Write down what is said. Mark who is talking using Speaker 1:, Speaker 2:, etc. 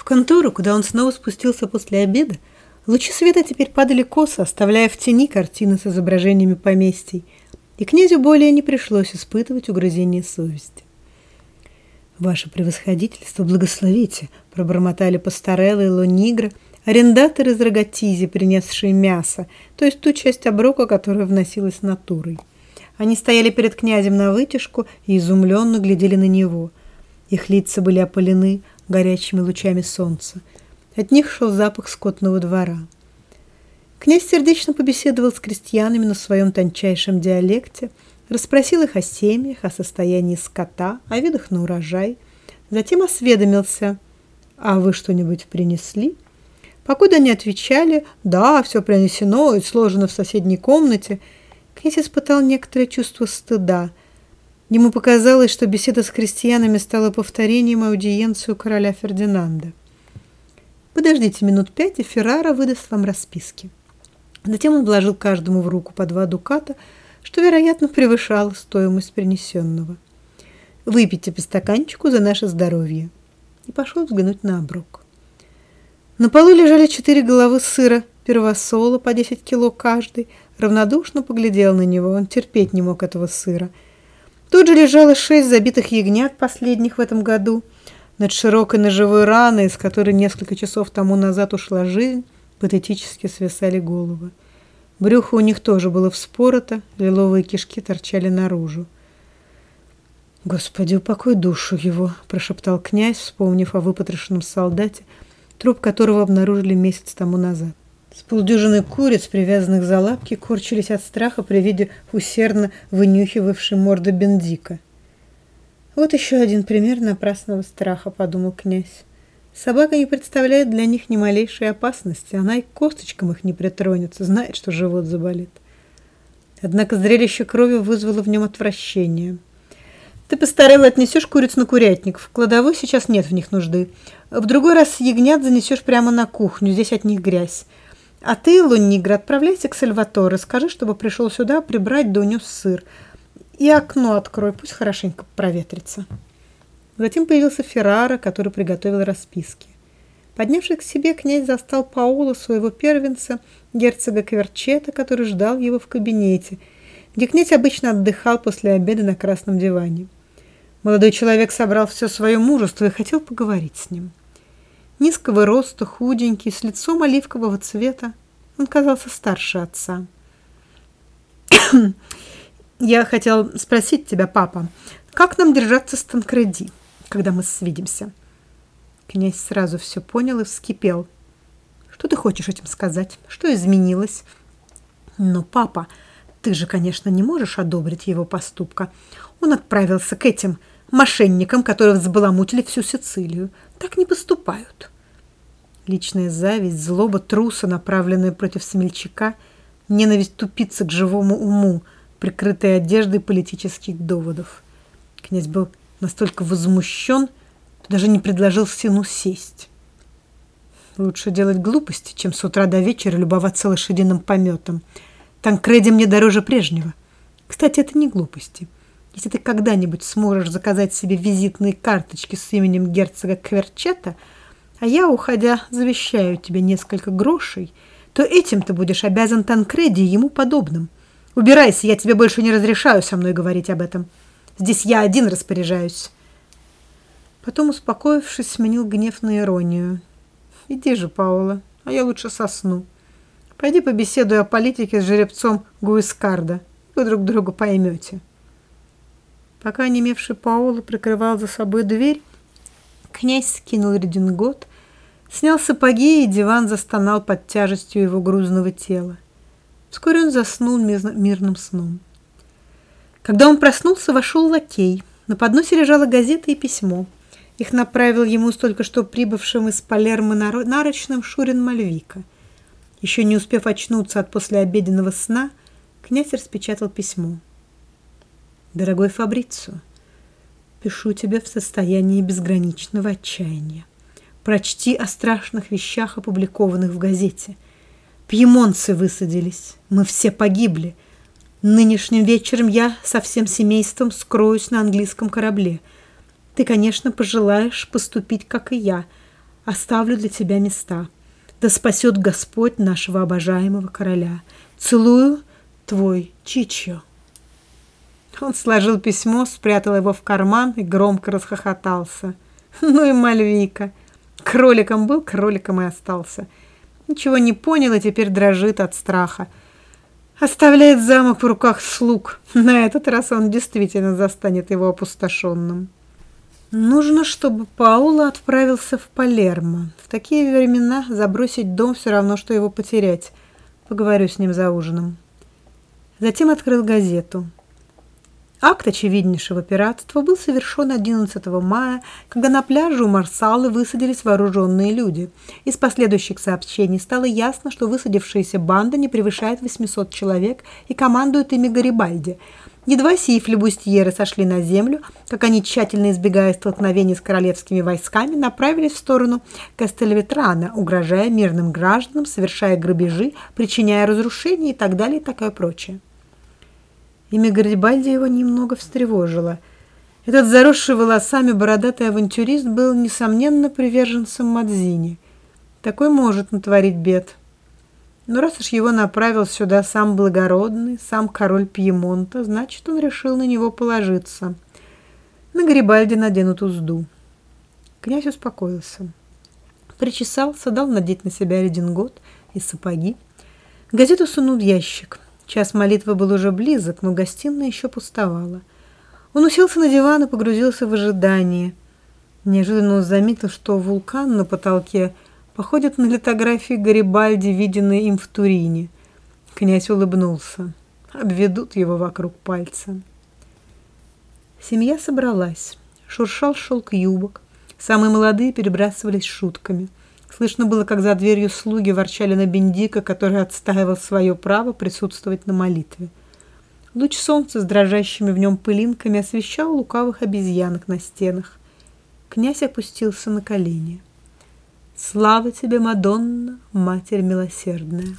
Speaker 1: В контору, куда он снова спустился после обеда, лучи света теперь падали косо, оставляя в тени картины с изображениями поместий, и князю более не пришлось испытывать угрызение совести. «Ваше превосходительство, благословите!» – пробормотали Пасторелло и Лонигра, арендаторы из Рогатизи, принесшие мясо, то есть ту часть оброка, которая вносилась натурой. Они стояли перед князем на вытяжку и изумленно глядели на него. Их лица были опалены горячими лучами солнца. От них шел запах скотного двора. Князь сердечно побеседовал с крестьянами на своем тончайшем диалекте – расспросил их о семьях, о состоянии скота, о видах на урожай. Затем осведомился, а вы что-нибудь принесли? Покуда они отвечали, да, все принесено и сложено в соседней комнате, князь испытал некоторое чувство стыда. Ему показалось, что беседа с крестьянами стала повторением аудиенции у короля Фердинанда. Подождите минут пять, и Феррара выдаст вам расписки. Затем он вложил каждому в руку по два дуката – что, вероятно, превышало стоимость принесенного. «Выпейте по стаканчику за наше здоровье». И пошел взглянуть на оброк. На полу лежали четыре головы сыра, первосола по 10 кило каждый. Равнодушно поглядел на него, он терпеть не мог этого сыра. Тут же лежало шесть забитых ягнят последних в этом году. Над широкой ножевой раной, из которой несколько часов тому назад ушла жизнь, патетически свисали головы. Брюхо у них тоже было вспорото, лиловые кишки торчали наружу. «Господи, упокой душу его!» – прошептал князь, вспомнив о выпотрошенном солдате, труп которого обнаружили месяц тому назад. С полдюжины куриц, привязанных за лапки, корчились от страха при виде усердно вынюхивавшей морды Бендика. «Вот еще один пример напрасного страха», – подумал князь. Собака не представляет для них ни малейшей опасности. Она и косточкам их не притронется, знает, что живот заболит. Однако зрелище крови вызвало в нем отвращение. Ты постарел отнесешь куриц на курятник. В кладовой сейчас нет в них нужды. В другой раз ягнят занесешь прямо на кухню. Здесь от них грязь. А ты, Луннигра, отправляйся к Сальваторе. Скажи, чтобы пришел сюда прибрать да сыр. И окно открой, пусть хорошенько проветрится. Затем появился Феррара, который приготовил расписки. Поднявшись к себе, князь застал Паула, своего первенца, герцога Кверчета, который ждал его в кабинете, где князь обычно отдыхал после обеда на красном диване. Молодой человек собрал все свое мужество и хотел поговорить с ним. Низкого роста, худенький, с лицом оливкового цвета, он казался старше отца. «Я хотел спросить тебя, папа, как нам держаться с Танкреди?» когда мы свидимся. Князь сразу все понял и вскипел. Что ты хочешь этим сказать? Что изменилось? Но, папа, ты же, конечно, не можешь одобрить его поступка. Он отправился к этим мошенникам, которые взбаламутили всю Сицилию. Так не поступают. Личная зависть, злоба труса, направленная против смельчака, ненависть тупицы к живому уму, прикрытая одеждой политических доводов. Князь был настолько возмущен, что даже не предложил сыну сесть. Лучше делать глупости, чем с утра до вечера любоваться лошадиным пометом. Танкреди мне дороже прежнего. Кстати, это не глупости. Если ты когда-нибудь сможешь заказать себе визитные карточки с именем герцога Кверчета, а я, уходя, завещаю тебе несколько грошей, то этим ты будешь обязан Танкреди и ему подобным. Убирайся, я тебе больше не разрешаю со мной говорить об этом. Здесь я один распоряжаюсь. Потом, успокоившись, сменил гнев на иронию. Иди же, Паула, а я лучше сосну. Пойди побеседуй о политике с жеребцом Гуискарда. Вы друг друга поймете. Пока онемевший Паула прикрывал за собой дверь, князь скинул редингот, снял сапоги, и диван застонал под тяжестью его грузного тела. Вскоре он заснул мирным сном. Когда он проснулся, вошел лакей. На подносе лежала газета и письмо. Их направил ему с только что прибывшим из Палермо нарочным Шурин Мальвика. Еще не успев очнуться от послеобеденного сна, князь распечатал письмо. «Дорогой Фабрицио, пишу тебе в состоянии безграничного отчаяния. Прочти о страшных вещах, опубликованных в газете. Пьемонцы высадились, мы все погибли – Нынешним вечером я со всем семейством скроюсь на английском корабле. Ты, конечно, пожелаешь поступить, как и я, Оставлю для тебя места. Да спасет Господь нашего обожаемого короля. Целую, твой Чичо. Он сложил письмо, спрятал его в карман и громко расхохотался. Ну и Мальвика. Кроликом был, кроликом и остался. Ничего не понял и теперь дрожит от страха. Оставляет замок в руках слуг. На этот раз он действительно застанет его опустошенным. Нужно, чтобы Паула отправился в Палермо. В такие времена забросить дом все равно, что его потерять. Поговорю с ним за ужином. Затем открыл газету. Акт очевиднейшего пиратства был совершен 11 мая, когда на пляже у Марсалы высадились вооруженные люди. Из последующих сообщений стало ясно, что высадившаяся банда не превышает 800 человек и командует ими Гарибальди. Едва сии флебустьеры сошли на землю, как они, тщательно избегая столкновений с королевскими войсками, направились в сторону Кастельветрана, угрожая мирным гражданам, совершая грабежи, причиняя разрушения и так далее и такое прочее. Имя Гарибальди его немного встревожило. Этот заросший волосами бородатый авантюрист был, несомненно, приверженцем Мадзини. Такой может натворить бед. Но раз уж его направил сюда сам благородный, сам король Пьемонта, значит, он решил на него положиться. На Гарибальди наденут узду. Князь успокоился. Причесался, дал надеть на себя редингот и сапоги. Газету сунул в ящик. Час молитвы был уже близок, но гостиная еще пустовала. Он уселся на диван и погрузился в ожидание. Неожиданно он заметил, что вулкан на потолке походит на литографии Гарибальди, виденные им в Турине. Князь улыбнулся. Обведут его вокруг пальца. Семья собралась. Шуршал шелк юбок. Самые молодые перебрасывались шутками – Слышно было, как за дверью слуги ворчали на Бендика, который отстаивал свое право присутствовать на молитве. Луч солнца с дрожащими в нем пылинками освещал лукавых обезьянок на стенах. Князь опустился на колени. «Слава тебе, Мадонна, Матерь милосердная!»